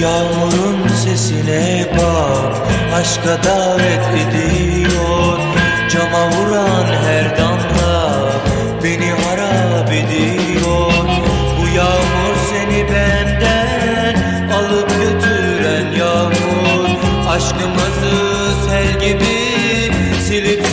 Yağmurun sesine bak Aşka davet ediyor. Cama vuran her damla Beni harap ediyor. Bu yağmur seni benden Alıp götüren yağmur. Aşkımızı sel gibi Silip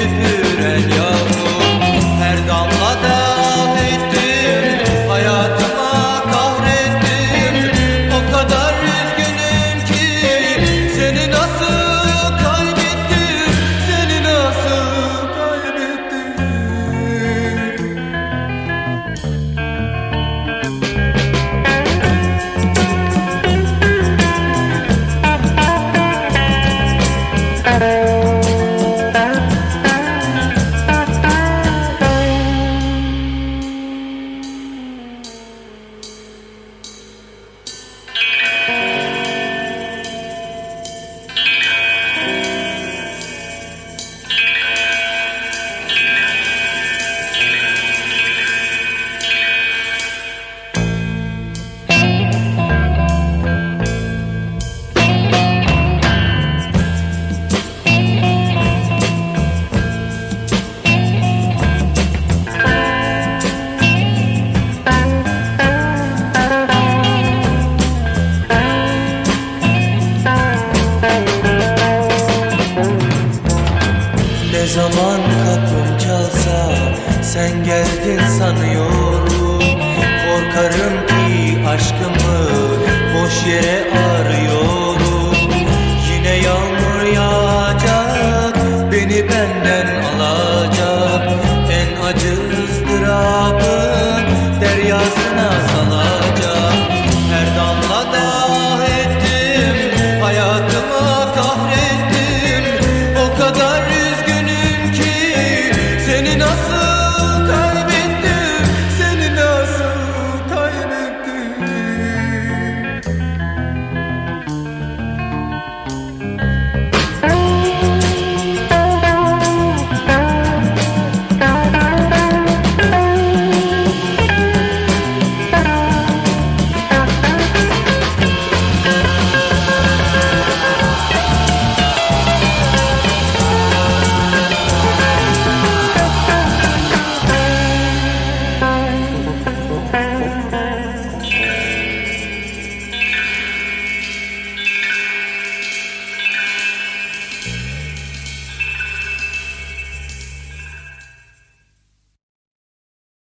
sanıyorum Korkarım ki aşkımı boş yere arıyorum. Yine yağmur yağacak beni benden alacak. En acı ızdırak